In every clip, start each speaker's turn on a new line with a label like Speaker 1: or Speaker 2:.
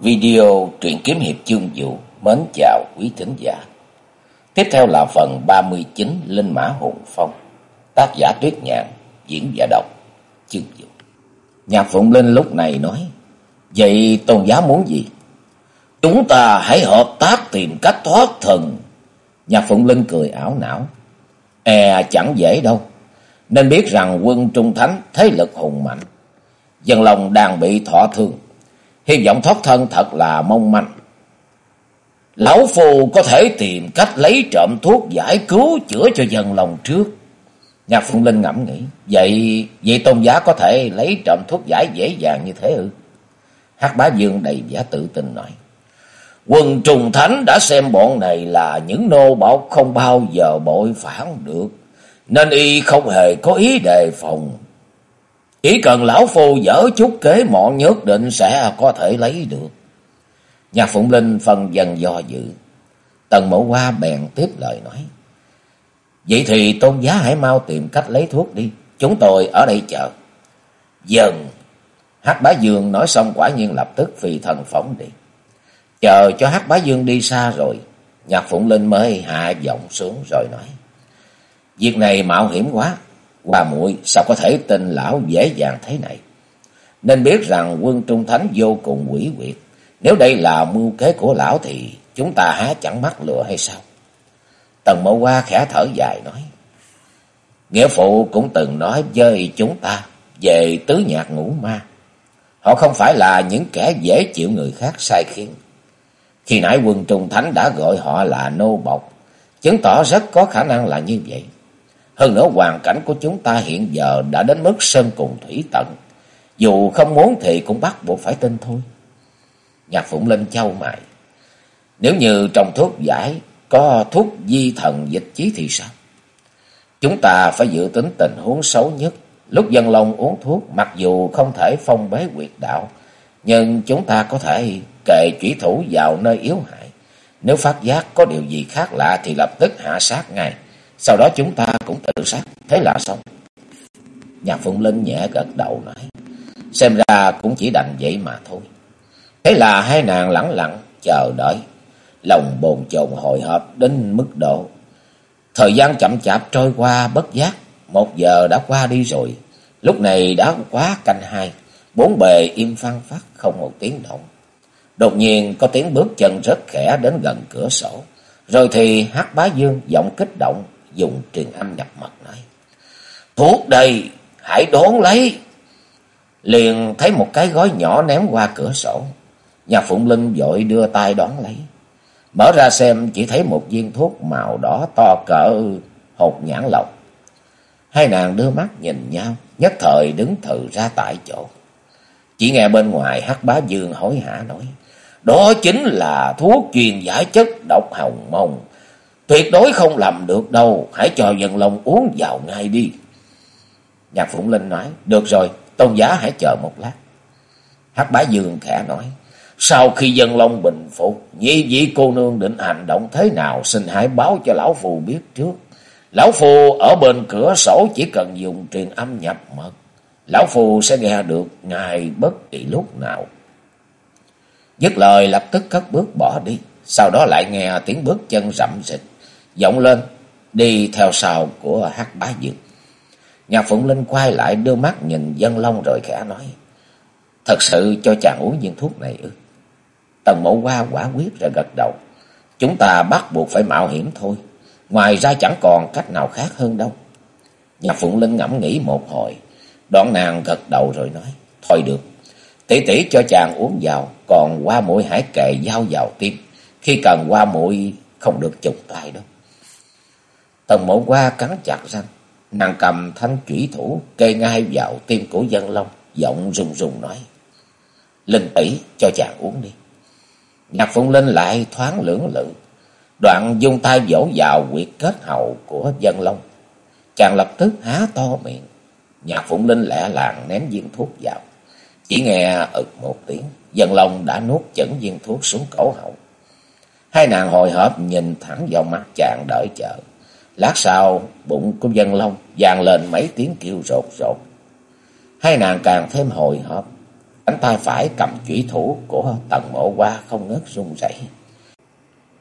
Speaker 1: Video truyện kiếm hiệp chương vũ mến chào quý thính giả. Tiếp theo là phần 39 Linh Mã Hùng Phong. Tác giả Tuyết Nhạn, diễn giả đọc chương vũ. Nhạc Phụng Linh lúc này nói, Vậy tôn giá muốn gì? Chúng ta hãy hợp tác tìm cách thoát thần. Nhạc Phụng Linh cười ảo não. E chẳng dễ đâu. Nên biết rằng quân Trung Thánh thế lực hùng mạnh. Dân lòng đang bị thọ thương hy vọng thoát thân thật là mong manh. Lão phù có thể tìm cách lấy trộm thuốc giải cứu chữa cho dân lòng trước. Nhạc Phương Linh ngẫm nghĩ, vậy vậy tôn giá có thể lấy trộm thuốc giải dễ dàng như thế ư? Hắc Bá Dương đầy giả tự tin nói. Quân trùng thánh đã xem bọn này là những nô bọc không bao giờ bội phản được. Nên y không hề có ý đề phòng. Chỉ cần lão phu dở chút kế mọn nhất định sẽ có thể lấy được. Nhạc Phụng Linh phần dần do dự. Tần mẫu hoa bèn tiếp lời nói. Vậy thì tôn giá hãy mau tìm cách lấy thuốc đi. Chúng tôi ở đây chờ. Dần. Hát bá dương nói xong quả nhiên lập tức phi thần phóng đi. Chờ cho hát bá dương đi xa rồi. Nhạc Phụng Linh mới hạ giọng xuống rồi nói. Việc này mạo hiểm quá. Bà muội sao có thể tin lão dễ dàng thế này? Nên biết rằng quân Trung Thánh vô cùng quỷ quyệt. Nếu đây là mưu kế của lão thì chúng ta há chẳng mắc lừa hay sao? Tần Mẫu Hoa khẽ thở dài nói. Nghĩa phụ cũng từng nói với chúng ta về tứ nhạc ngũ ma. Họ không phải là những kẻ dễ chịu người khác sai khiến. Khi nãy quân Trung Thánh đã gọi họ là nô bộc, chứng tỏ rất có khả năng là như vậy. Hơn nữa, hoàn cảnh của chúng ta hiện giờ đã đến mức sơn cùng thủy tận. Dù không muốn thì cũng bắt buộc phải tin thôi. Nhạc Phụng Linh châu mày. Nếu như trong thuốc giải, có thuốc di thần dịch chí thì sao? Chúng ta phải dự tính tình huống xấu nhất. Lúc dân long uống thuốc, mặc dù không thể phong bế quyệt đạo. Nhưng chúng ta có thể kề chỉ thủ vào nơi yếu hại. Nếu phát giác có điều gì khác lạ thì lập tức hạ sát ngay. Sau đó chúng ta cũng tự sát. Thế là xong. Nhà Phụng Linh nhẹ gật đầu nói. Xem ra cũng chỉ đành vậy mà thôi. Thế là hai nàng lặng lặng chờ đợi. Lòng bồn chồn hồi hộp đến mức độ. Thời gian chậm chạp trôi qua bất giác. Một giờ đã qua đi rồi. Lúc này đã quá canh hai. Bốn bề im phăng phát không một tiếng động. Đột nhiên có tiếng bước chân rất khẽ đến gần cửa sổ. Rồi thì hát bá dương giọng kích động dùng truyền âm nhập mật nói. Thuốc đây, hãy đón lấy. Liền thấy một cái gói nhỏ ném qua cửa sổ. Nhà Phụng Linh vội đưa tay đón lấy. Mở ra xem chỉ thấy một viên thuốc màu đỏ to cỡ hột nhãn lộc. Hai nàng đưa mắt nhìn nhau, nhất thời đứng thừ ra tại chỗ. Chỉ nghe bên ngoài hắc bá dương hối hả nói. Đó chính là thuốc truyền giải chất độc hồng mông Tuyệt đối không làm được đâu, hãy cho dân lòng uống vào ngay đi. Nhạc Phụng Linh nói, được rồi, tôn giá hãy chờ một lát. Hắc bá dương khẽ nói, sau khi dân long bình phục, nhi vị cô nương định hành động thế nào, xin hãy báo cho lão phù biết trước. Lão phù ở bên cửa sổ chỉ cần dùng truyền âm nhập mật. Lão phù sẽ nghe được ngài bất kỳ lúc nào. Dứt lời lập tức cất bước bỏ đi. Sau đó lại nghe tiếng bước chân rậm rịch giọng lên, đi theo sau của hắc bá dược. Nhạc Phụng Linh quay lại đưa mắt nhìn dân long rồi khẽ nói. Thật sự cho chàng uống viên thuốc này ư? Tần mộ qua quả quyết rồi gật đầu. Chúng ta bắt buộc phải mạo hiểm thôi. Ngoài ra chẳng còn cách nào khác hơn đâu. Nhạc Phụng Linh ngẫm nghĩ một hồi. Đoạn nàng gật đầu rồi nói. Thôi được. Tỷ tỷ cho chàng uống vào. Còn qua mũi hải kệ dao vào tim. Khi cần qua mũi không được chụp tay đâu. Tần mộ qua cắn chặt răng. Nàng cầm thanh chủy thủ, kê ngay vào tim của dân long. Giọng rùng rùng nói. Linh tỷ, cho chàng uống đi. Nhạc Phụng Linh lại thoáng lưỡng lự. Đoạn dung tay vỗ vào quyệt kết hậu của dân long. Chàng lập tức há to miệng. Nhạc Phụng Linh lẹ làng ném viên thuốc vào. Chỉ nghe ực một tiếng. Dân long đã nuốt chẩn viên thuốc xuống cổ hậu. Hai nàng hồi hộp nhìn thẳng vào mắt chàng đợi chờ. Lát sau, bụng của dân long vang lên mấy tiếng kêu rột rột. Hai nàng càng thêm hồi hộp. Cánh tay phải cầm chủy thủ của tần mộ qua không ngớt run rẩy.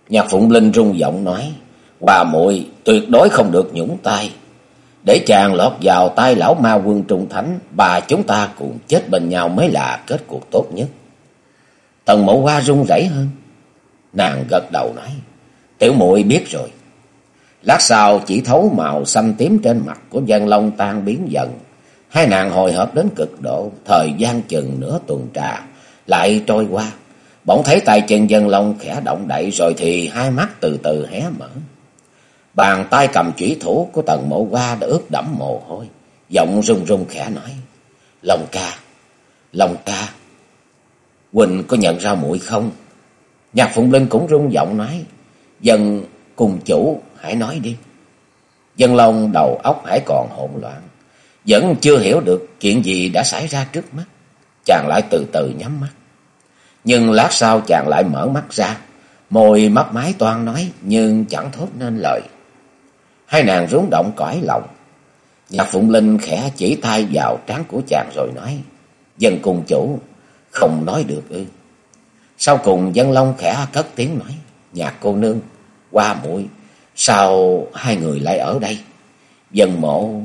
Speaker 1: Nhạc Phụng Linh rung giọng nói, Bà muội tuyệt đối không được nhũng tay. Để chàng lọt vào tay lão ma quân trung thánh, bà chúng ta cùng chết bên nhau mới là kết cuộc tốt nhất. Tần mộ hoa run rẩy hơn. Nàng gật đầu nói, tiểu muội biết rồi. Lát sau chỉ thấu màu xanh tím trên mặt của dân long tan biến dần. Hai nàng hồi hộp đến cực độ, thời gian chừng nửa tuần trà, lại trôi qua. Bỗng thấy tay chân dân long khẽ động đậy rồi thì hai mắt từ từ hé mở. Bàn tay cầm chỉ thủ của tần mộ qua đã ướt đẫm mồ hôi. Giọng run run khẽ nói. Long ca, Long ca, Quỳnh có nhận ra muội không? Nhạc Phụng Linh cũng rung giọng nói. Dân cùng chủ, hãy nói đi. Dân Long đầu óc hãy còn hỗn loạn. Vẫn chưa hiểu được chuyện gì đã xảy ra trước mắt. Chàng lại từ từ nhắm mắt. Nhưng lát sau chàng lại mở mắt ra. Môi mắt mái toan nói nhưng chẳng thốt nên lời. Hai nàng rúng động cõi lòng. Nhạc Phụng Linh khẽ chỉ tay vào trán của chàng rồi nói. Dân cùng chủ, không nói được ư. Sau cùng dân long khẽ cất tiếng nói. Nhạc cô nương, qua muội sao hai người lại ở đây? Dân mộ...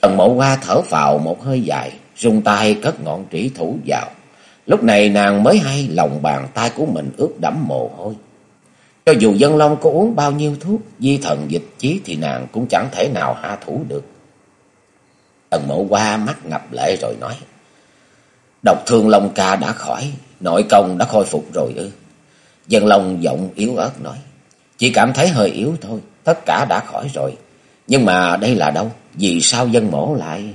Speaker 1: Tần mộ qua thở vào một hơi dài, dùng tay cất ngọn trĩ thủ vào. Lúc này nàng mới hay lòng bàn tay của mình ướt đẫm mồ hôi. Cho dù dân long có uống bao nhiêu thuốc, di thần dịch chí thì nàng cũng chẳng thể nào hạ thủ được. Tần mộ qua mắt ngập lệ rồi nói. Độc thương Long ca đã khỏi, nội công đã khôi phục rồi ư. Dân Long giọng yếu ớt nói. Chỉ cảm thấy hơi yếu thôi, tất cả đã khỏi rồi. Nhưng mà đây là đâu? Vì sao dân mổ lại?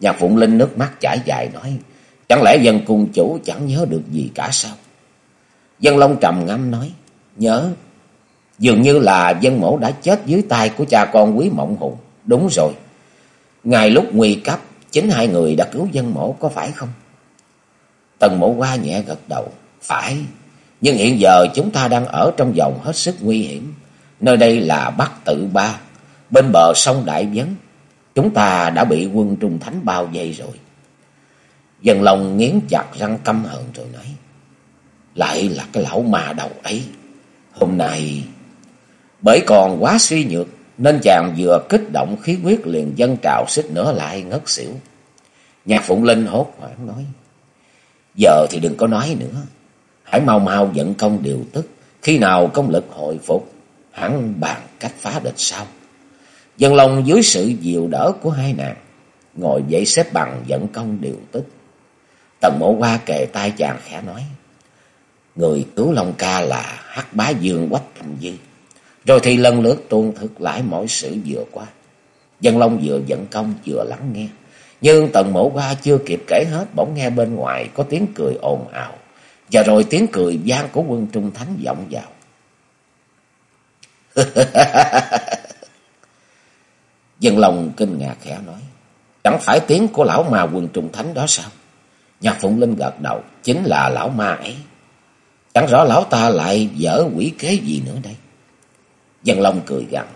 Speaker 1: Nhạc Phụng Linh nước mắt chảy dài nói. Chẳng lẽ dân cung chủ chẳng nhớ được gì cả sao? Dân Long trầm ngâm nói. Nhớ. Dường như là dân mổ đã chết dưới tay của cha con quý mộng hùng. Đúng rồi. Ngày lúc nguy cấp, chính hai người đã cứu dân mổ có phải không? Tần mổ qua nhẹ gật đầu. Phải. Nhưng hiện giờ chúng ta đang ở trong vòng hết sức nguy hiểm. Nơi đây là Bắc Tự Ba. Bên bờ sông Đại Vấn. Chúng ta đã bị quân Trung Thánh bao vây rồi. Dần lòng nghiến chặt răng căm hận rồi nói. Lại là cái lão mà đầu ấy. Hôm nay... Bởi còn quá suy nhược, nên chàng vừa kích động khí huyết liền dân trào xích nữa lại ngất xỉu. Nhạc Phụng Linh hốt hoảng nói. Giờ thì đừng có nói nữa. Hãy mau mau dẫn công điều tức. Khi nào công lực hồi phục, hẳn bàn cách phá địch sau. Dân lòng dưới sự dịu đỡ của hai nàng, ngồi dậy xếp bằng dẫn công điều tức. Tần mộ qua kề tai chàng khẽ nói. Người cứu Long ca là hắc bá dương quách thành dư. Rồi thì lần lượt tuôn thực lại mọi sự vừa qua. Dân Long vừa dẫn công vừa lắng nghe. Nhưng tần mẫu qua chưa kịp kể hết bỗng nghe bên ngoài có tiếng cười ồn ào. Và rồi tiếng cười gian của quân trung thánh vọng vào. Dân lòng kinh ngạc khẽ nói. Chẳng phải tiếng của lão ma quân trung thánh đó sao? Nhạc Phụng Linh gật đầu. Chính là lão ma ấy. Chẳng rõ lão ta lại dở quỷ kế gì nữa đây. Dân Long cười gằn.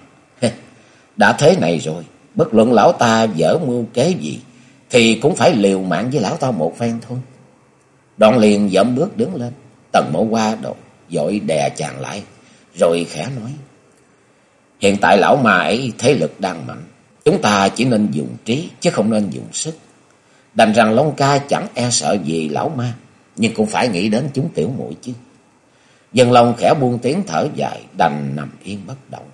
Speaker 1: Đã thế này rồi. Bất luận lão ta dở mưu kế gì, thì cũng phải liều mạng với lão ta một phen thôi. Đoạn liền dậm bước đứng lên, tần mẫu qua đột dội đè chàng lại, rồi khẽ nói. Hiện tại lão ma ấy thế lực đang mạnh, chúng ta chỉ nên dùng trí chứ không nên dùng sức. Đành rằng Long ca chẳng e sợ gì lão ma, nhưng cũng phải nghĩ đến chúng tiểu muội chứ. Dân Long khẽ buông tiếng thở dài, đành nằm yên bất động.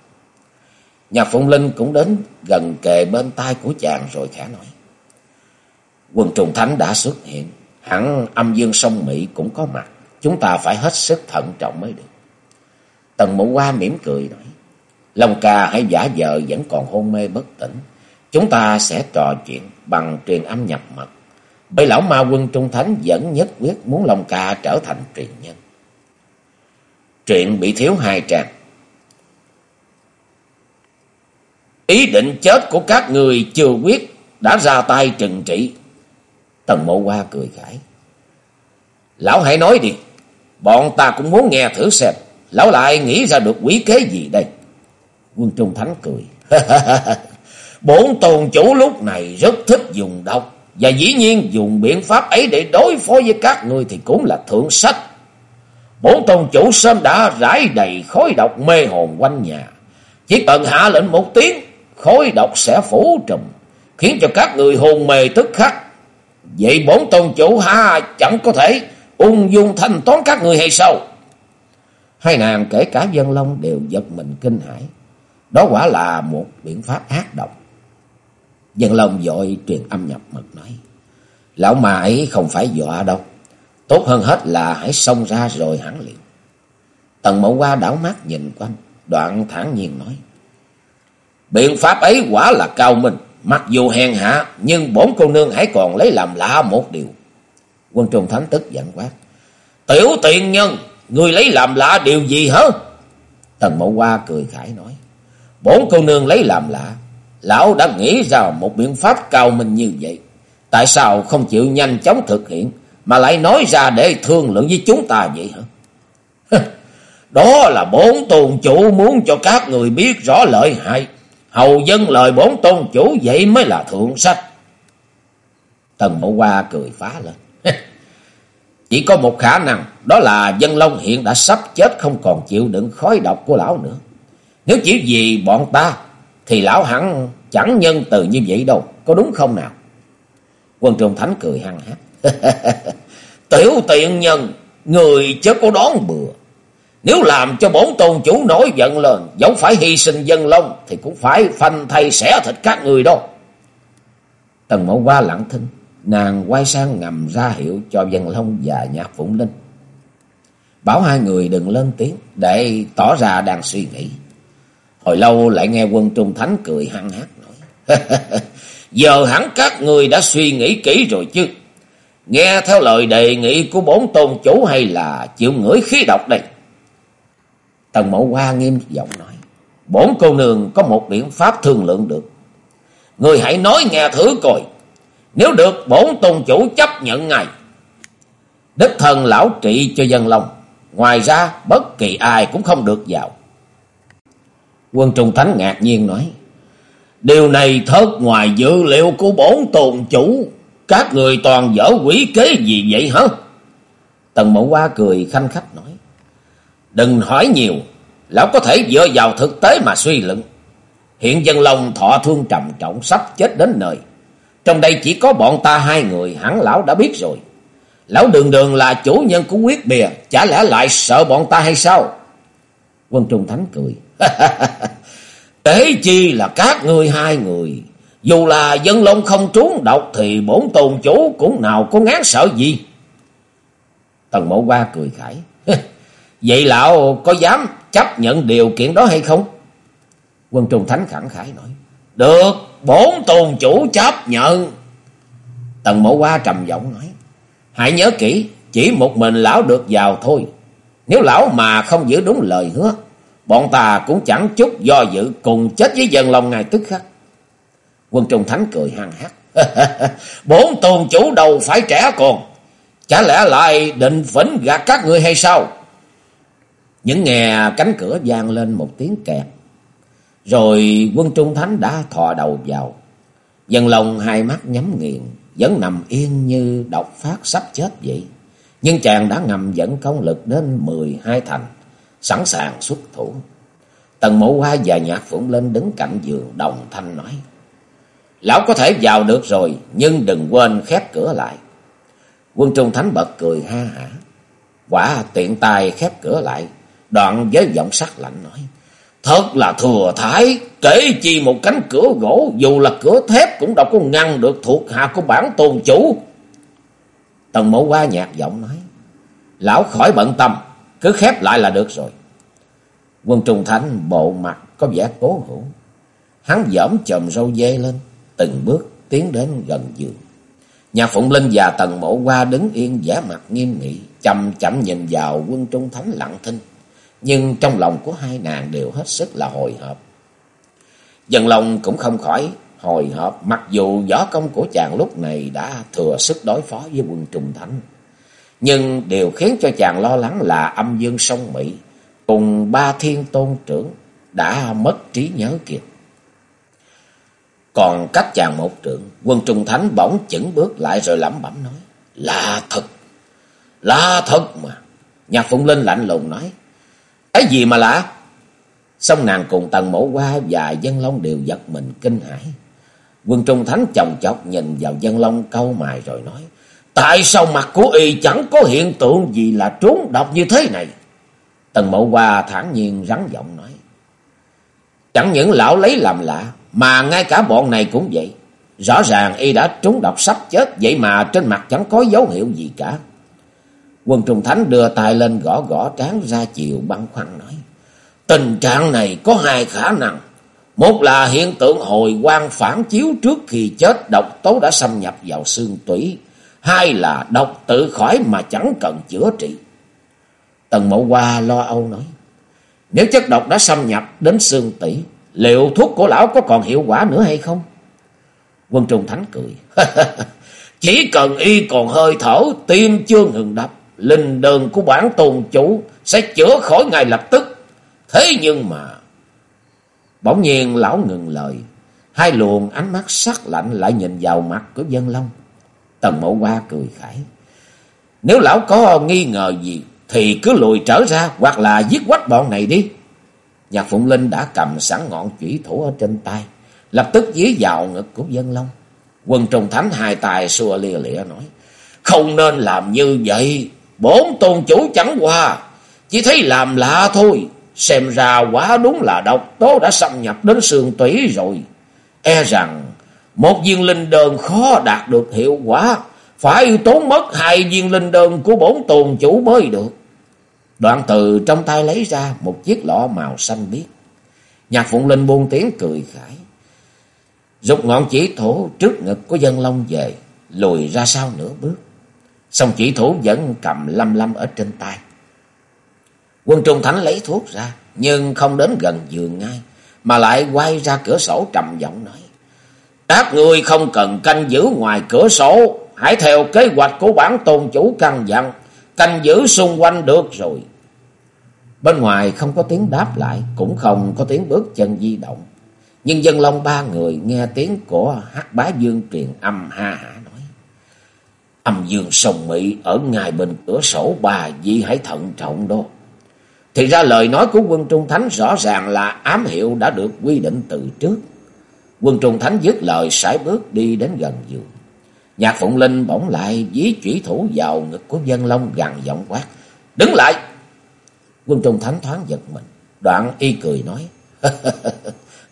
Speaker 1: Nhạc Phụng Linh cũng đến gần kề bên tai của chàng rồi khẽ nói. quần trùng thánh đã xuất hiện, hẳn âm dương sông Mỹ cũng có mặt. Chúng ta phải hết sức thận trọng mới được. Tần mụ qua mỉm cười nói. Long ca hãy giả vờ vẫn còn hôn mê bất tỉnh. Chúng ta sẽ trò chuyện bằng truyền âm nhập mật. Bởi lão ma quân trung thánh vẫn nhất quyết muốn Long ca trở thành truyền nhân. Truyện bị thiếu hai trang. Ý định chết của các người chưa quyết đã ra tay trừng trị. Tần mộ qua cười khải. Lão hãy nói đi. Bọn ta cũng muốn nghe thử xem. Lão lại nghĩ ra được quỷ kế gì đây? Quân Trung Thánh cười. Bốn tôn chủ lúc này rất thích dùng độc. Và dĩ nhiên dùng biện pháp ấy để đối phó với các người thì cũng là thượng sách. Bốn tôn chủ sớm đã rải đầy khói độc mê hồn quanh nhà. Chỉ cần hạ lệnh một tiếng, khói độc sẽ phủ trùm, khiến cho các người hồn mê tức khắc. Vậy bốn tôn chủ ha, chẳng có thể ung dung thanh toán các người hay sao? Hai nàng kể cả dân long đều giật mình kinh hãi. Đó quả là một biện pháp ác độc. Dân long dội truyền âm nhập mật nói. Lão mãi không phải dọa đâu. Tốt hơn hết là hãy xông ra rồi hẳn liền. Tần mẫu qua đảo mắt nhìn quanh. Đoạn thản nhiên nói. Biện pháp ấy quả là cao minh. Mặc dù hèn hạ nhưng bốn cô nương hãy còn lấy làm lạ một điều. Quân trung thánh tức giận quát. Tiểu tiện nhân, người lấy làm lạ điều gì hả? Tần mẫu hoa cười khải nói. Bốn cô nương lấy làm lạ. Lão đã nghĩ ra một biện pháp cao minh như vậy. Tại sao không chịu nhanh chóng thực hiện mà lại nói ra để thương lượng với chúng ta vậy hả? Đó là bốn tôn chủ muốn cho các người biết rõ lợi hại. Hầu dân lời bốn tôn chủ vậy mới là thượng sách. Tần mẫu Hoa cười phá lên. Chỉ có một khả năng, đó là dân long hiện đã sắp chết không còn chịu đựng khói độc của lão nữa. Nếu chỉ vì bọn ta, thì lão hẳn chẳng nhân từ như vậy đâu, có đúng không nào? Quân Trung Thánh cười hăng hát. Tiểu tiện nhân, người chớ có đón bừa. Nếu làm cho bốn tôn chủ nổi giận lên, dẫu phải hy sinh dân long, thì cũng phải phanh thay xẻ thịt các người đâu. Tần mẫu qua lặng thinh, nàng quay sang ngầm ra hiệu cho dân long và nhạc phụng linh. Bảo hai người đừng lên tiếng, để tỏ ra đang suy nghĩ. Hồi lâu lại nghe quân trung thánh cười hăng hát nói. Giờ hẳn các người đã suy nghĩ kỹ rồi chứ. Nghe theo lời đề nghị của bốn tôn chủ hay là chịu ngửi khí độc đây? Tần mẫu hoa nghiêm giọng nói. Bốn cô nương có một biện pháp thương lượng được. Người hãy nói nghe thử coi. Nếu được bốn tôn chủ chấp nhận ngài. Đức thần lão trị cho dân lòng. Ngoài ra bất kỳ ai cũng không được vào. Quân Trung Thánh ngạc nhiên nói. Điều này thớt ngoài dữ liệu của bốn tôn chủ. Các người toàn dở quỷ kế gì vậy hả? Tần mẫu hoa cười khanh khách nói. Đừng hỏi nhiều. Lão có thể dựa vào thực tế mà suy luận. Hiện dân lòng thọ thương trầm trọng sắp chết đến nơi. Trong đây chỉ có bọn ta hai người, hẳn lão đã biết rồi. Lão đường đường là chủ nhân của quyết bìa. Chả lẽ lại sợ bọn ta hay sao? Quân Trung Thánh cười. Tế chi là các ngươi hai người. Dù là dân long không trốn độc thì bổn tôn chủ cũng nào có ngán sợ gì. Tần mẫu qua cười khải. Vậy lão có dám chấp nhận điều kiện đó hay không? Quân Trung Thánh khẳng khái nói. Được, bốn tôn chủ chấp nhận. Tần mẫu qua trầm giọng nói. Hãy nhớ kỹ, chỉ một mình lão được vào thôi. Nếu lão mà không giữ đúng lời hứa, bọn ta cũng chẳng chút do dự cùng chết với dân lòng ngài tức khắc. Quân Trung Thánh cười hăng hắc. Bốn tôn chủ đầu phải trẻ còn. Chả lẽ lại định phỉnh gạt các người hay sao? Những nghe cánh cửa vang lên một tiếng kẹt. Rồi quân Trung Thánh đã thò đầu vào. Dân lòng hai mắt nhắm nghiền. Vẫn nằm yên như độc phát sắp chết vậy. Nhưng chàng đã ngầm dẫn công lực đến mười hai thành. Sẵn sàng xuất thủ. Tần mộ hoa và nhạc phụng lên đứng cạnh giường đồng thanh nói. Lão có thể vào được rồi, nhưng đừng quên khép cửa lại. Quân Trung Thánh bật cười ha hả. Quả tiện tay khép cửa lại, đoạn với giọng sắc lạnh nói. Thật là thừa thái, kể chi một cánh cửa gỗ, dù là cửa thép cũng đâu có ngăn được thuộc hạ của bản tôn chủ. Tần mẫu qua nhạt giọng nói. Lão khỏi bận tâm, cứ khép lại là được rồi. Quân Trung Thánh bộ mặt có vẻ cố hữu. Hắn giỡm chòm râu dê lên, từng bước tiến đến gần giường. Nhà Phụng Linh và Tần Mộ Qua đứng yên vẻ mặt nghiêm nghị, chậm chậm nhìn vào quân Trung Thánh lặng thinh. Nhưng trong lòng của hai nàng đều hết sức là hồi hộp. Dần lòng cũng không khỏi hồi hộp, mặc dù võ công của chàng lúc này đã thừa sức đối phó với quân Trung Thánh. Nhưng điều khiến cho chàng lo lắng là âm dương sông Mỹ cùng ba thiên tôn trưởng đã mất trí nhớ kiệt. Còn cách chàng một trượng, quân trung thánh bỗng chững bước lại rồi lẩm bẩm nói. Là thật, là thật mà. Nhạc Phụng Linh lạnh lùng nói. Cái gì mà lạ? Xong nàng cùng tần mổ qua và dân long đều giật mình kinh hãi. Quân trung thánh chồng chọc nhìn vào dân long câu mài rồi nói. Tại sao mặt của y chẳng có hiện tượng gì là trốn độc như thế này? Tần mẫu qua thản nhiên rắn giọng nói. Chẳng những lão lấy làm lạ, mà ngay cả bọn này cũng vậy. Rõ ràng y đã trúng độc sắp chết, vậy mà trên mặt chẳng có dấu hiệu gì cả. Quân Trung Thánh đưa tay lên gõ gõ trán ra chiều băng khoăn nói. Tình trạng này có hai khả năng. Một là hiện tượng hồi quang phản chiếu trước khi chết độc tố đã xâm nhập vào xương tủy. Hai là độc tự khỏi mà chẳng cần chữa trị. Tần Mậu Hoa lo âu nói. Nếu chất độc đã xâm nhập đến xương tủy, liệu thuốc của lão có còn hiệu quả nữa hay không? Quân Trung Thánh cười. Chỉ cần y còn hơi thở, tim chưa ngừng đập, linh đơn của bản tôn chủ sẽ chữa khỏi ngay lập tức. Thế nhưng mà... Bỗng nhiên lão ngừng lời, hai luồng ánh mắt sắc lạnh lại nhìn vào mặt của dân long. Tần mộ qua cười khải. Nếu lão có nghi ngờ gì thì cứ lùi trở ra hoặc là giết quách bọn này đi. Nhạc Phụng Linh đã cầm sẵn ngọn chủy thủ ở trên tay, lập tức dí vào ngực của dân long. Quân Trung Thánh hai tài xua lia lịa nói, không nên làm như vậy, bốn tôn chủ chẳng qua, chỉ thấy làm lạ thôi, xem ra quá đúng là độc tố đã xâm nhập đến xương tủy rồi. E rằng một viên linh đơn khó đạt được hiệu quả, phải tốn mất hai viên linh đơn của bốn tôn chủ mới được. Đoạn từ trong tay lấy ra một chiếc lọ màu xanh biếc. Nhạc Phụng Linh buông tiếng cười khải. Dục ngọn chỉ thổ trước ngực của dân long về, lùi ra sau nửa bước. Xong chỉ thủ vẫn cầm lâm lâm ở trên tay. Quân Trung Thánh lấy thuốc ra, nhưng không đến gần giường ngay, mà lại quay ra cửa sổ trầm giọng nói. Các người không cần canh giữ ngoài cửa sổ, hãy theo kế hoạch của bản tôn chủ căn dặn, canh giữ xung quanh được rồi. Bên ngoài không có tiếng đáp lại, cũng không có tiếng bước chân di động. Nhưng dân long ba người nghe tiếng của hắc bá dương truyền âm ha hả nói. Âm dương sông Mỹ ở ngay bên cửa sổ bà Di hãy thận trọng đó. Thì ra lời nói của quân Trung Thánh rõ ràng là ám hiệu đã được quy định từ trước. Quân Trung Thánh dứt lời sải bước đi đến gần giường. Nhạc Phụng Linh bỗng lại dí chủy thủ vào ngực của dân long gằn giọng quát. Đứng lại! Quân Trung Thánh thoáng giật mình. Đoạn y cười nói.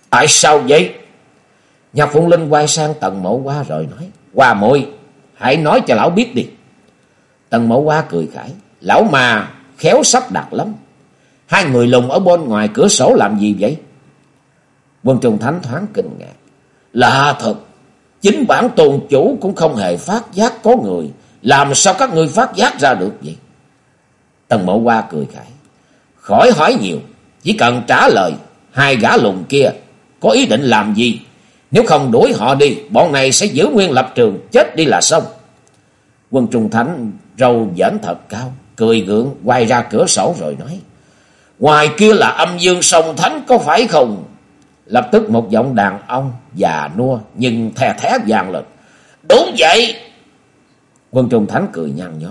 Speaker 1: Tại sao vậy? Nhạc Phụng Linh quay sang tầng mẫu qua rồi nói. Qua môi hãy nói cho lão biết đi. Tần mẫu qua cười khải. Lão mà khéo sắp đặt lắm. Hai người lùng ở bên ngoài cửa sổ làm gì vậy? Quân Trung Thánh thoáng kinh ngạc. Là thật. Chính bản tôn chủ cũng không hề phát giác có người. Làm sao các ngươi phát giác ra được vậy? Tần mẫu qua cười khải. Khỏi hỏi nhiều. Chỉ cần trả lời. Hai gã lùng kia có ý định làm gì? Nếu không đuổi họ đi. Bọn này sẽ giữ nguyên lập trường. Chết đi là xong. Quân Trung Thánh râu dẫn thật cao. Cười gượng quay ra cửa sổ rồi nói. Ngoài kia là âm dương sông thánh có phải không? Lập tức một giọng đàn ông già nua nhưng thè thé vàng lên. Đúng vậy. Quân Trung Thánh cười nhăn nhó.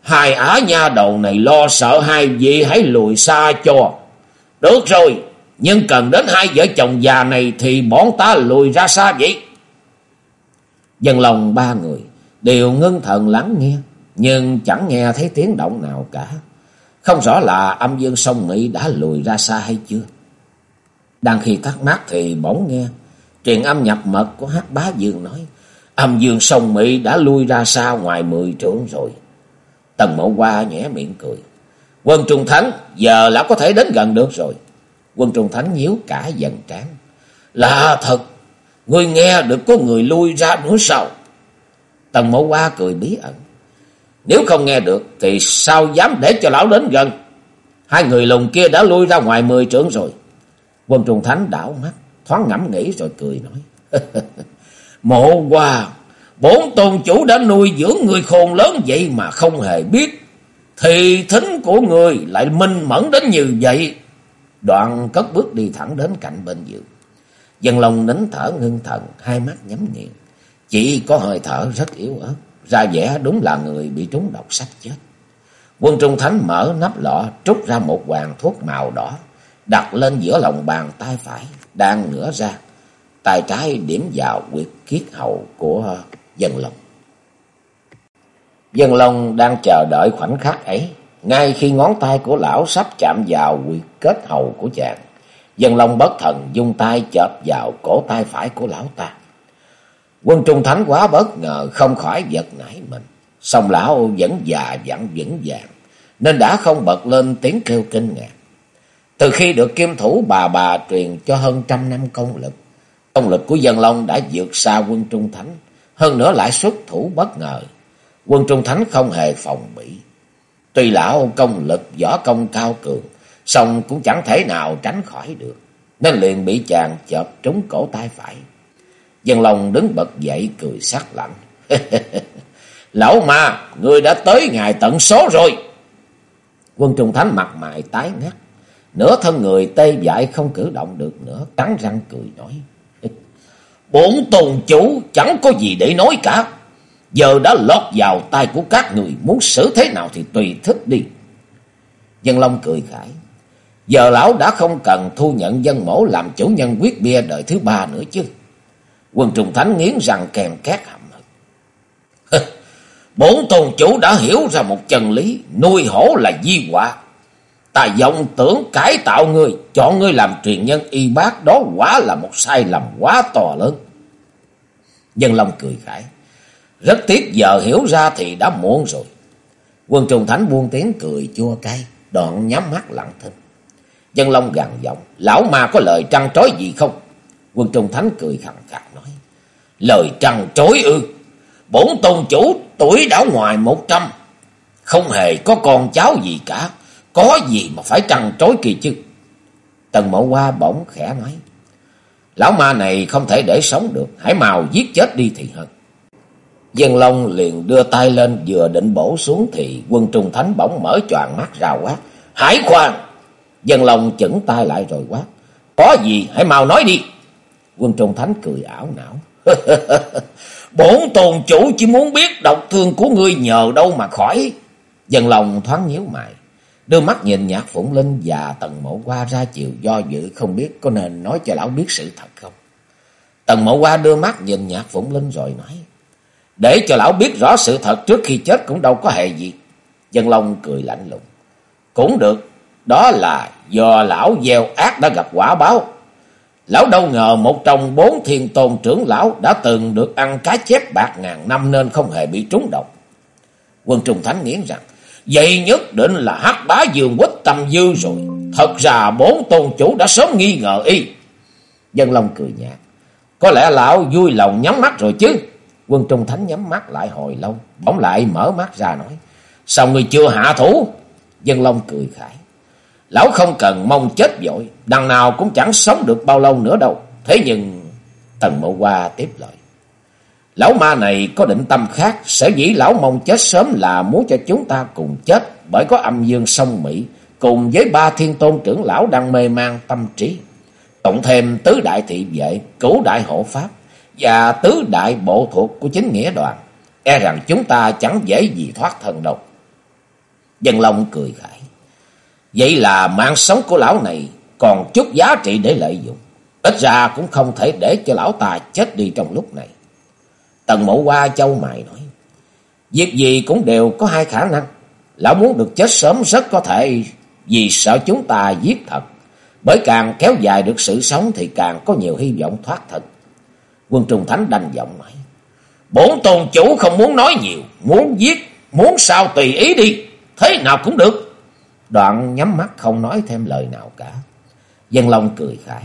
Speaker 1: Hai ả nha đầu này lo sợ hai vị hãy lùi xa cho. Được rồi, nhưng cần đến hai vợ chồng già này thì bọn ta lùi ra xa vậy. Dân lòng ba người đều ngưng thần lắng nghe, nhưng chẳng nghe thấy tiếng động nào cả. Không rõ là âm dương sông Mỹ đã lùi ra xa hay chưa. Đang khi thắc mắc thì bỗng nghe truyền âm nhập mật của hát bá dương nói âm dương sông Mỹ đã lui ra xa ngoài mười trượng rồi. Tần mẫu qua nhẽ miệng cười. Quân Trung Thánh giờ lão có thể đến gần được rồi. Quân Trung Thánh nhíu cả dần trán. Là thật, ngươi nghe được có người lui ra nữa sao? Tần Mẫu qua cười bí ẩn. Nếu không nghe được thì sao dám để cho lão đến gần? Hai người lùng kia đã lui ra ngoài mười trượng rồi. Quân Trung Thánh đảo mắt, thoáng ngẫm nghĩ rồi cười nói. Mộ qua, bốn tôn chủ đã nuôi dưỡng người khôn lớn vậy mà không hề biết. Thì thính của người lại minh mẫn đến như vậy. Đoạn cất bước đi thẳng đến cạnh bên giường. Dân lòng nín thở ngưng thần, hai mắt nhắm nghiền. Chỉ có hơi thở rất yếu ớt, ra vẻ đúng là người bị trúng độc sắp chết. Quân Trung Thánh mở nắp lọ, trút ra một hoàng thuốc màu đỏ, đặt lên giữa lòng bàn tay phải, đang ngửa ra. Tay trái điểm vào quyệt kiết hậu của Dân lòng. Dân Long đang chờ đợi khoảnh khắc ấy. Ngay khi ngón tay của lão sắp chạm vào quyệt kết hầu của chàng, Dân Long bất thần dung tay chợp vào cổ tay phải của lão ta. Quân Trung Thánh quá bất ngờ không khỏi giật nảy mình. song lão vẫn già vẫn vững vàng, nên đã không bật lên tiếng kêu kinh ngạc. Từ khi được kim thủ bà bà truyền cho hơn trăm năm công lực, công lực của Dân Long đã vượt xa quân Trung Thánh, hơn nữa lại xuất thủ bất ngờ. Quân Trung Thánh không hề phòng bị. Tuy lão công lực võ công cao cường, song cũng chẳng thể nào tránh khỏi được, nên liền bị chàng chộp trúng cổ tay phải. Dân lòng đứng bật dậy cười sắc lạnh. Lão ma, người đã tới ngày tận số rồi. Quân Trung Thánh mặt mày tái ngắt, nửa thân người tê dại không cử động được nữa, cắn răng cười nói. Bốn tồn chủ chẳng có gì để nói cả. Giờ đã lót vào tay của các người, muốn xử thế nào thì tùy thích đi. Dân Long cười khải. Giờ lão đã không cần thu nhận dân mổ làm chủ nhân quyết bia đời thứ ba nữa chứ. Quân trùng thánh nghiến rằng kèm két hậm hực. Bốn tôn chủ đã hiểu ra một chân lý, nuôi hổ là di họa. Ta vọng tưởng cải tạo ngươi, chọn ngươi làm truyền nhân y bác đó quả là một sai lầm quá to lớn. Dân Long cười khải. Rất tiếc giờ hiểu ra thì đã muộn rồi. Quân trùng thánh buông tiếng cười chua cay, đoạn nhắm mắt lặng thinh. Dân Long gằn giọng, lão ma có lời trăng trối gì không? Quân Trung Thánh cười khẳng khạc nói, lời trăng trối ư, bổn tôn chủ tuổi đã ngoài một trăm, không hề có con cháu gì cả, có gì mà phải trăng trối kỳ chứ. Tần Mậu Hoa bỗng khẽ nói, lão ma này không thể để sống được, hãy mau giết chết đi thì hơn. Dân Long liền đưa tay lên vừa định bổ xuống thì quân Trung Thánh bỗng mở choàng mắt ra quát, Hải khoan! Dân Long chững tay lại rồi quát, có gì hãy mau nói đi. Quân Trung Thánh cười ảo não. Bổn tôn chủ chỉ muốn biết độc thương của ngươi nhờ đâu mà khỏi. Dân long thoáng nhíu mày. Đưa mắt nhìn nhạc phụng linh và tần mộ qua ra chiều do dự không biết có nên nói cho lão biết sự thật không. Tần mộ qua đưa mắt nhìn nhạc phụng linh rồi nói. Để cho lão biết rõ sự thật trước khi chết cũng đâu có hề gì. Dân Long cười lạnh lùng. Cũng được. Đó là do lão gieo ác đã gặp quả báo. Lão đâu ngờ một trong bốn thiên tôn trưởng lão đã từng được ăn cá chép bạc ngàn năm nên không hề bị trúng độc. Quân Trung Thánh nghiến rằng, vậy nhất định là hắc bá dương quýt tâm dư rồi. Thật ra bốn tôn chủ đã sớm nghi ngờ y. Dân Long cười nhạt. Có lẽ lão vui lòng nhắm mắt rồi chứ. Quân Trung Thánh nhắm mắt lại hồi lâu, bỗng lại mở mắt ra nói. Sao người chưa hạ thủ? Dân Long cười khải. Lão không cần mong chết vội, đằng nào cũng chẳng sống được bao lâu nữa đâu. Thế nhưng, Tần Mộ Hoa tiếp lời. Lão ma này có định tâm khác, sở dĩ lão mong chết sớm là muốn cho chúng ta cùng chết, bởi có âm dương sông Mỹ, cùng với ba thiên tôn trưởng lão đang mê mang tâm trí. Cộng thêm tứ đại thị vệ, cửu đại hộ pháp, và tứ đại bộ thuộc của chính nghĩa đoàn. E rằng chúng ta chẳng dễ gì thoát thân đâu. Dân Long cười khải. Vậy là mạng sống của lão này còn chút giá trị để lợi dụng. Ít ra cũng không thể để cho lão ta chết đi trong lúc này. Tần mộ qua châu mày nói. Việc gì cũng đều có hai khả năng. Lão muốn được chết sớm rất có thể, vì sợ chúng ta giết thật. Bởi càng kéo dài được sự sống thì càng có nhiều hy vọng thoát thật. Quân Trung Thánh đành giọng nói. Bổn tôn chủ không muốn nói nhiều. Muốn giết, muốn sao tùy ý đi. Thế nào cũng được. Đoạn nhắm mắt không nói thêm lời nào cả. Dân Long cười khải.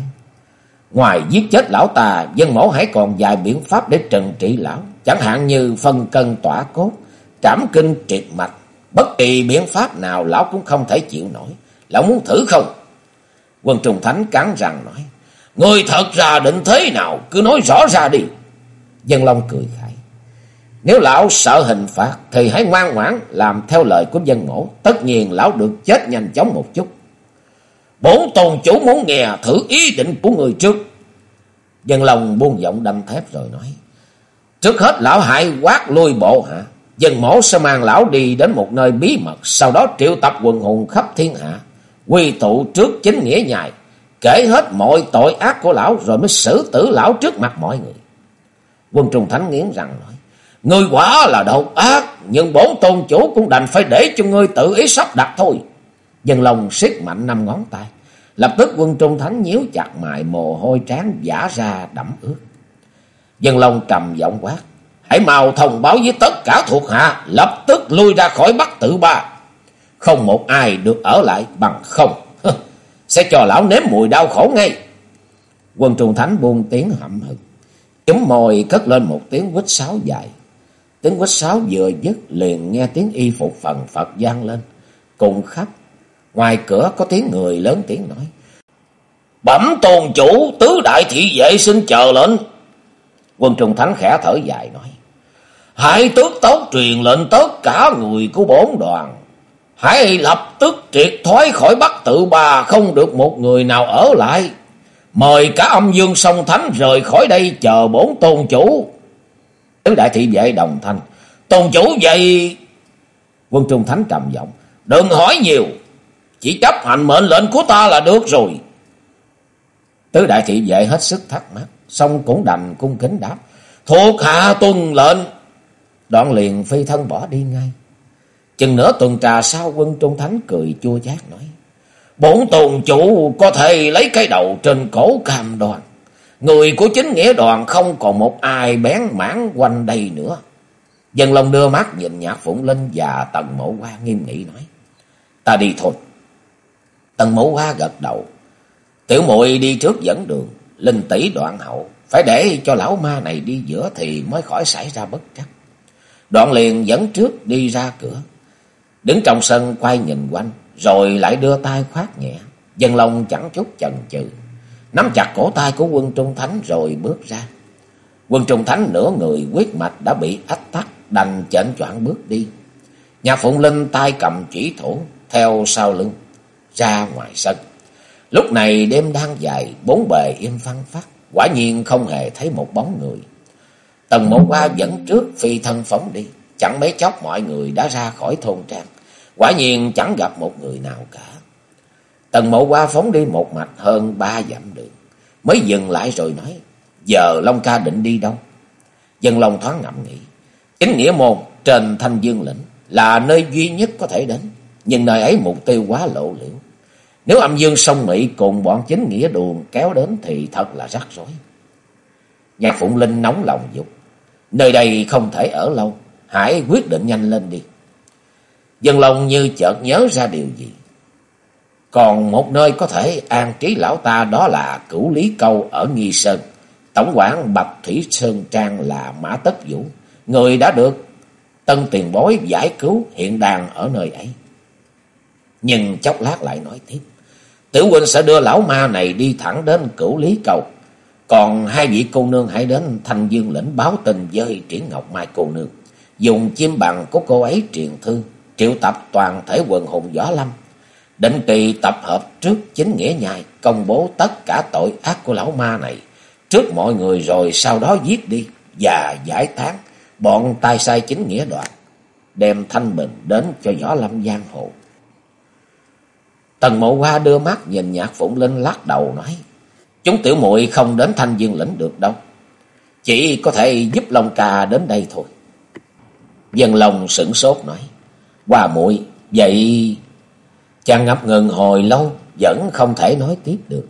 Speaker 1: Ngoài giết chết lão ta, dân mẫu hãy còn vài biện pháp để trừng trị lão. Chẳng hạn như phân cân tỏa cốt, trảm kinh triệt mạch. Bất kỳ biện pháp nào lão cũng không thể chịu nổi. Lão muốn thử không? Quân Trùng Thánh cắn răng nói. Người thật ra định thế nào, cứ nói rõ ra đi. Dân Long cười khải. Nếu lão sợ hình phạt thì hãy ngoan ngoãn làm theo lời của dân mổ. Tất nhiên lão được chết nhanh chóng một chút. Bốn tôn chủ muốn nghe thử ý định của người trước. Dân long buông giọng đâm thép rồi nói. Trước hết lão hại quát lui bộ hả? Dân mổ sẽ mang lão đi đến một nơi bí mật. Sau đó triệu tập quần hùng khắp thiên hạ. Quy tụ trước chính nghĩa nhài. Kể hết mọi tội ác của lão rồi mới xử tử lão trước mặt mọi người. Quân Trung Thánh nghiến rằng nói. Ngươi quả là độc ác. Nhưng bốn tôn chủ cũng đành phải để cho ngươi tự ý sắp đặt thôi. Dân lòng siết mạnh năm ngón tay. Lập tức quân Trung Thánh nhíu chặt mày, mồ hôi trán giả ra đẫm ướt. Dân Long trầm giọng quát. Hãy mau thông báo với tất cả thuộc hạ. Lập tức lui ra khỏi Bắc tự ba. Không một ai được ở lại bằng không. Sẽ cho lão nếm mùi đau khổ ngay. Quân Trung Thánh buông tiếng hậm hực. Chấm môi cất lên một tiếng quýt sáo dài. Tiếng quýt sáo vừa dứt liền nghe tiếng y phục phần Phật gian lên. Cùng khắp Ngoài cửa có tiếng người lớn tiếng nói. Bẩm tôn chủ, tứ đại thị vệ xin chờ lệnh. Quân Trung Thánh khẽ thở dài nói. Hãy tước tốc truyền lệnh tất cả người của bốn đoàn. Hãy lập tức triệt thoái khỏi Bắc tự bà, không được một người nào ở lại. Mời cả âm dương sông Thánh rời khỏi đây chờ bốn tôn chủ. Tứ đại thị vệ đồng thanh. Tôn chủ vậy... Quân Trung Thánh trầm giọng. Đừng hỏi nhiều. Chỉ chấp hành mệnh lệnh của ta là được rồi. Tứ đại thị vệ hết sức thắc mắc. Xong cũng đành cung kính đáp. Thuộc hạ tuân lệnh. Đoạn liền phi thân bỏ đi ngay. Chừng nữa tuần trà sau, quân trung thánh cười chua chát nói. Bổn tồn chủ có thể lấy cái đầu trên cổ cam đoàn. Người của chính nghĩa đoàn không còn một ai bén mãn quanh đây nữa. Dân lòng đưa mắt nhìn nhạc phụng linh và tần mẫu hoa nghiêm nghị nói. Ta đi thôi. Tần mẫu hoa gật đầu. Tiểu muội đi trước dẫn đường. Linh tỷ đoạn hậu. Phải để cho lão ma này đi giữa thì mới khỏi xảy ra bất trắc. Đoạn liền dẫn trước đi ra cửa. Đứng trong sân quay nhìn quanh. Rồi lại đưa tay khoát nhẹ. Dân lòng chẳng chút chần chừ. Nắm chặt cổ tay của quân Trung Thánh rồi bước ra. Quân Trung Thánh nửa người quyết mạch đã bị ách tắc. Đành chệnh choạng bước đi. Nhà Phụng Linh tay cầm chỉ thủ. Theo sau lưng ra ngoài sân. Lúc này đêm đang dài, bốn bề im phăng phát, quả nhiên không hề thấy một bóng người. Tần mộ qua dẫn trước phi thân phóng đi, chẳng mấy chốc mọi người đã ra khỏi thôn trang, quả nhiên chẳng gặp một người nào cả. Tần mộ qua phóng đi một mạch hơn ba dặm đường, mới dừng lại rồi nói, giờ Long ca định đi đâu? Dân Long thoáng ngẫm nghĩ, chính nghĩa môn trên thanh dương lĩnh là nơi duy nhất có thể đến, nhưng nơi ấy mục tiêu quá lộ liễu. Nếu âm dương sông Mỹ cùng bọn chính nghĩa đường kéo đến thì thật là rắc rối. Nhạc Phụng Linh nóng lòng dục. Nơi đây không thể ở lâu. Hãy quyết định nhanh lên đi. Dân lòng như chợt nhớ ra điều gì. Còn một nơi có thể an trí lão ta đó là cửu lý câu ở Nghi Sơn. Tổng quản Bạch Thủy Sơn Trang là Mã Tất Vũ. Người đã được tân tiền bối giải cứu hiện đang ở nơi ấy. Nhưng chốc lát lại nói tiếp. Tiểu huynh sẽ đưa lão ma này đi thẳng đến cửu lý cầu. Còn hai vị cô nương hãy đến thanh dương lĩnh báo tình với triển ngọc mai cô nương. Dùng chim bằng của cô ấy truyền thư, triệu tập toàn thể quần hùng võ lâm. Định kỳ tập hợp trước chính nghĩa nhai, công bố tất cả tội ác của lão ma này. Trước mọi người rồi sau đó giết đi và giải tán bọn tay sai chính nghĩa đoạn. Đem thanh bình đến cho võ lâm giang hồ. Tần mộ hoa đưa mắt nhìn nhạc phụng linh lắc đầu nói. Chúng tiểu muội không đến thanh dương lĩnh được đâu. Chỉ có thể giúp Long ca đến đây thôi. Dân lòng sửng sốt nói. Hoa muội vậy... Chàng ngập ngừng hồi lâu, vẫn không thể nói tiếp được.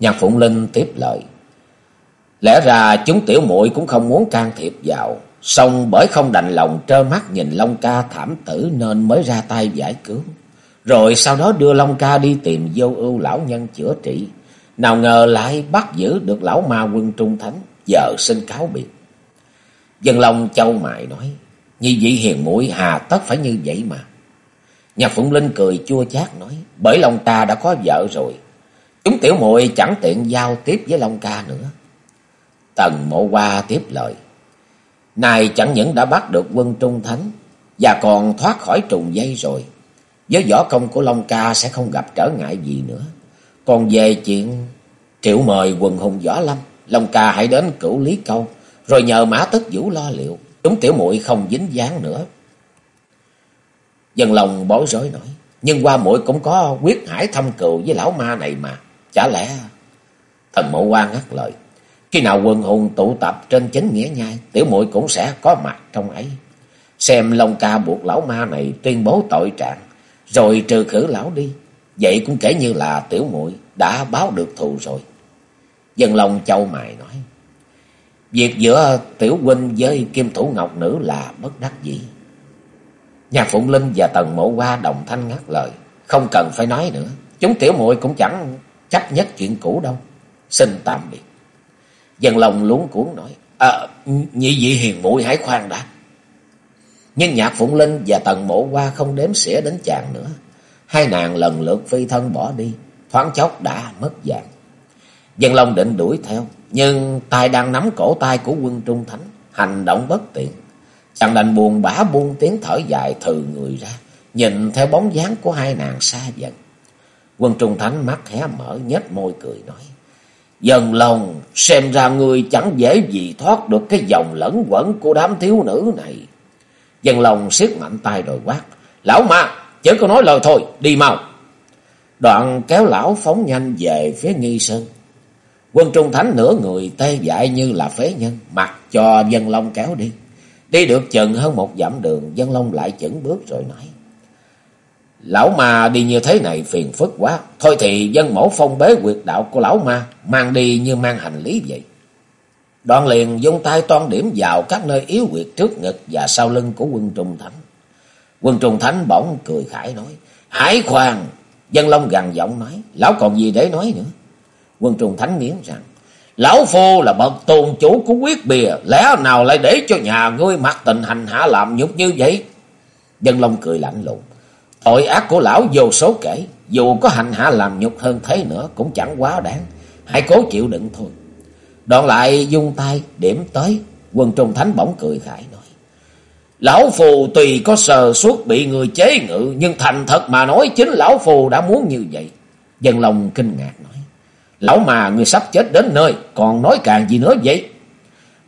Speaker 1: Nhạc Phụng Linh tiếp lời. Lẽ ra chúng tiểu muội cũng không muốn can thiệp vào. Xong bởi không đành lòng trơ mắt nhìn Long ca thảm tử nên mới ra tay giải cứu. Rồi sau đó đưa Long ca đi tìm vô ưu lão nhân chữa trị. Nào ngờ lại bắt giữ được lão ma quân trung thánh. Giờ xin cáo biệt. Dân Long châu mại nói. Như vậy hiền mũi hà tất phải như vậy mà. Nhạc Phụng Linh cười chua chát nói. Bởi Long ca đã có vợ rồi. Chúng tiểu muội chẳng tiện giao tiếp với Long ca nữa. Tần mộ qua tiếp lời. Này chẳng những đã bắt được quân trung thánh. Và còn thoát khỏi trùng dây rồi. Với võ công của Long Ca sẽ không gặp trở ngại gì nữa. Còn về chuyện triệu mời quần hùng võ lâm, Long ca hãy đến cửu lý câu, rồi nhờ mã tất vũ lo liệu. Chúng tiểu muội không dính dáng nữa. Dân lòng bối rối nói. Nhưng qua muội cũng có quyết hải thâm cừu với lão ma này mà. Chả lẽ... Thần mộ qua ngắt lời. Khi nào quần hùng tụ tập trên chính nghĩa nhai, tiểu muội cũng sẽ có mặt trong ấy. Xem Long ca buộc lão ma này tuyên bố tội trạng, rồi trừ khử lão đi. Vậy cũng kể như là tiểu muội đã báo được thù rồi. Dân Long châu mài nói. Việc giữa tiểu huynh với kim thủ ngọc nữ là bất đắc dĩ. Nhà Phụng Linh và Tần Mộ Hoa đồng thanh ngắt lời. Không cần phải nói nữa. Chúng tiểu muội cũng chẳng chấp nhất chuyện cũ đâu. Xin tạm biệt. Dân lòng luống cuốn nói. À, nhị vị hiền muội hãy khoan đã. Nhưng Nhạc Phụng Linh và Tần Mộ Hoa không đếm xỉa đến chàng nữa. Hai nàng lần lượt phi thân bỏ đi. Thoáng chốc đã mất dạng. Dân Long định đuổi theo. Nhưng tay đang nắm cổ tay của quân Trung Thánh. Hành động bất tiện. Chàng đành buồn bã buông tiếng thở dài thừ người ra. Nhìn theo bóng dáng của hai nàng xa dần. Quân Trung Thánh mắt hé mở nhếch môi cười nói. Dần lòng xem ra người chẳng dễ gì thoát được cái dòng lẫn quẩn của đám thiếu nữ này. dần lòng siết mạnh tay rồi quát. Lão ma, chớ có nói lời thôi, đi mau. Đoạn kéo lão phóng nhanh về phía nghi sơn. Quân Trung Thánh nửa người tê dại như là phế nhân, mặc cho dân long kéo đi. Đi được chừng hơn một dặm đường, dân long lại chững bước rồi nói. Lão ma đi như thế này phiền phức quá. Thôi thì dân mẫu phong bế quyệt đạo của lão ma, mang đi như mang hành lý vậy. Đoạn liền dùng tay toan điểm vào các nơi yếu quyệt trước ngực và sau lưng của quân Trung Thánh. Quân Trung Thánh bỗng cười khải nói, Hải khoan! Dân Long gằn giọng nói, lão còn gì để nói nữa? Quân Trung Thánh nghiến rằng, Lão Phu là bậc tôn chủ của quyết bìa, lẽ nào lại để cho nhà ngươi mặc tình hành hạ làm nhục như vậy? Dân Long cười lạnh lùng. Tội ác của lão vô số kể, dù có hành hạ làm nhục hơn thế nữa cũng chẳng quá đáng. Hãy cố chịu đựng thôi. Đoạn lại dung tay điểm tới, quân trung thánh bỗng cười khải nói. Lão phù tùy có sờ suốt bị người chế ngự, nhưng thành thật mà nói chính lão phù đã muốn như vậy. Dân lòng kinh ngạc nói. Lão mà người sắp chết đến nơi, còn nói càng gì nữa vậy?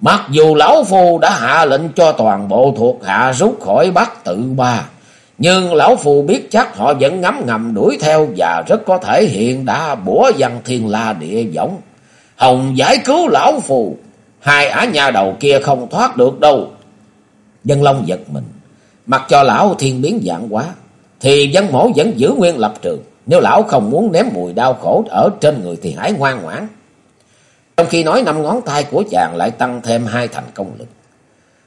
Speaker 1: Mặc dù lão phu đã hạ lệnh cho toàn bộ thuộc hạ rút khỏi bắc tự ba, nhưng lão phù biết chắc họ vẫn ngắm ngầm đuổi theo và rất có thể hiện đã bủa văn thiên la địa võng. Hồng giải cứu lão phù, hai ả nhà đầu kia không thoát được đâu. Dân Long giật mình, mặc cho lão thiên biến dạng quá, thì dân mổ vẫn giữ nguyên lập trường. Nếu lão không muốn ném mùi đau khổ ở trên người thì hãy ngoan ngoãn. Trong khi nói năm ngón tay của chàng lại tăng thêm hai thành công lực.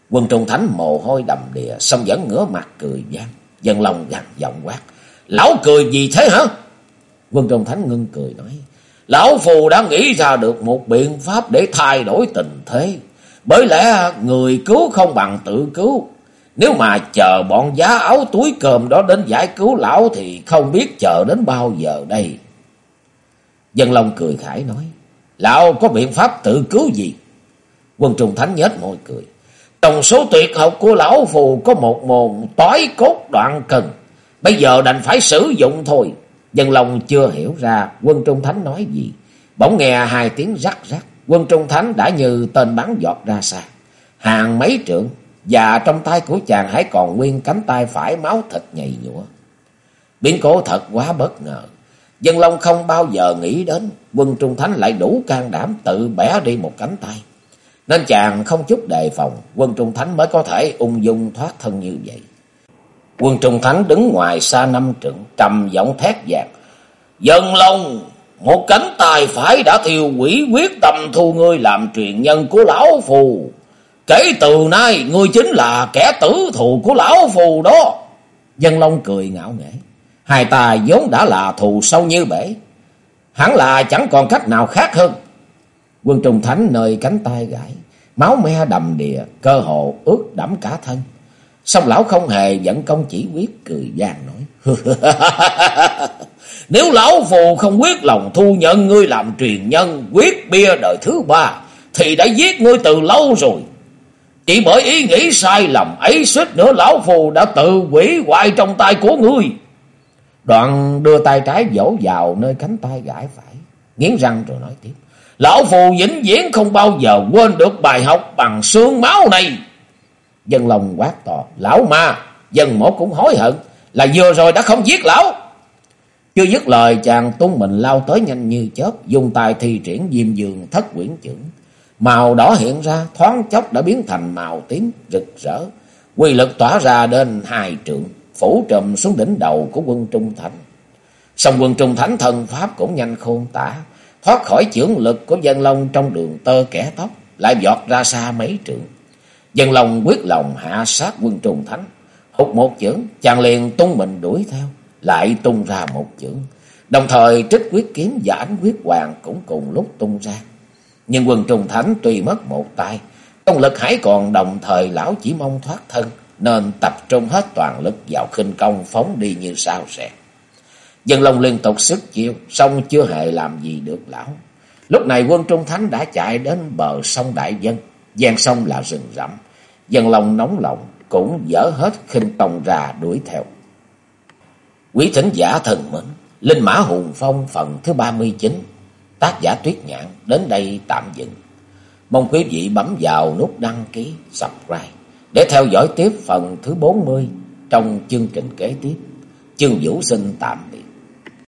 Speaker 1: Quân Trung Thánh mồ hôi đầm đìa, xong vẫn ngửa mặt cười gian. Dân lòng gằn giọng quát. Lão cười gì thế hả? Quân Trung Thánh ngưng cười nói. Lão Phù đã nghĩ ra được một biện pháp để thay đổi tình thế. Bởi lẽ người cứu không bằng tự cứu. Nếu mà chờ bọn giá áo túi cơm đó đến giải cứu lão thì không biết chờ đến bao giờ đây. Dân Long cười khải nói. Lão có biện pháp tự cứu gì? Quân Trung Thánh nhếch môi cười. Trong số tuyệt học của lão phù có một môn tối cốt đoạn cần. Bây giờ đành phải sử dụng thôi. Dân long chưa hiểu ra quân Trung Thánh nói gì. Bỗng nghe hai tiếng rắc rắc. Quân Trung Thánh đã như tên bắn giọt ra xa. Hàng mấy trượng. Và trong tay của chàng hãy còn nguyên cánh tay phải máu thịt nhầy nhụa. Biến cố thật quá bất ngờ. Dân Long không bao giờ nghĩ đến quân Trung Thánh lại đủ can đảm tự bẻ đi một cánh tay. Nên chàng không chút đề phòng, quân Trung Thánh mới có thể ung dung thoát thân như vậy. Quân Trung Thánh đứng ngoài xa năm trượng, trầm giọng thét vàng. Dân Long, một cánh tay phải đã thiêu quỷ quyết tâm thu ngươi làm truyền nhân của Lão Phù. Kể từ nay, ngươi chính là kẻ tử thù của Lão Phù đó. Dân Long cười ngạo nghễ. Hai ta vốn đã là thù sâu như bể. Hẳn là chẳng còn cách nào khác hơn. Quân Trung Thánh nơi cánh tay gãi, máu me đầm đìa, cơ hồ ướt đẫm cả thân. Xong lão không hề dẫn công chỉ quyết cười gian nói. Nếu lão phù không quyết lòng thu nhận ngươi làm truyền nhân quyết bia đời thứ ba, thì đã giết ngươi từ lâu rồi. Chỉ bởi ý nghĩ sai lầm ấy suýt nữa lão phù đã tự quỷ hoại trong tay của ngươi. Đoạn đưa tay trái vỗ vào nơi cánh tay gãi phải, nghiến răng rồi nói tiếp. Lão phù vĩnh viễn không bao giờ quên được bài học bằng xương máu này. Dân lòng quát to. Lão ma, dân mổ cũng hối hận là vừa rồi đã không giết lão. Chưa dứt lời chàng tung mình lao tới nhanh như chớp, dùng tay thi triển diêm dương thất quyển trưởng. Màu đỏ hiện ra, thoáng chốc đã biến thành màu tím rực rỡ. Quy lực tỏa ra đến hai trượng, phủ trùm xuống đỉnh đầu của quân Trung Thánh. Song quân Trung Thánh thần pháp cũng nhanh khôn tả, thoát khỏi chưởng lực của dân long trong đường tơ kẻ tóc, lại giọt ra xa mấy trượng. Dân long quyết lòng hạ sát quân Trung Thánh, hút một chưởng, chàng liền tung mình đuổi theo, lại tung ra một chưởng. Đồng thời trích quyết kiếm và ánh quyết hoàng cũng cùng lúc tung ra. Nhưng quân Trung Thánh tuy mất một tay, công lực hải còn đồng thời lão chỉ mong thoát thân, nên tập trung hết toàn lực vào khinh công phóng đi như sao sẽ. Dân Long liên tục sức chiêu, song chưa hề làm gì được lão. Lúc này quân Trung Thánh đã chạy đến bờ sông Đại Dân, gian sông là rừng rậm. Dân Long nóng lòng, cũng dở hết khinh công ra đuổi theo. Quý thính giả thần mến, Linh Mã Hùng Phong phần thứ 39, tác giả Tuyết Nhạn đến đây tạm dừng. Mong quý vị bấm vào nút đăng ký, subscribe để theo dõi tiếp phần thứ 40 trong chương trình kế tiếp. Chương Vũ xin tạm biệt.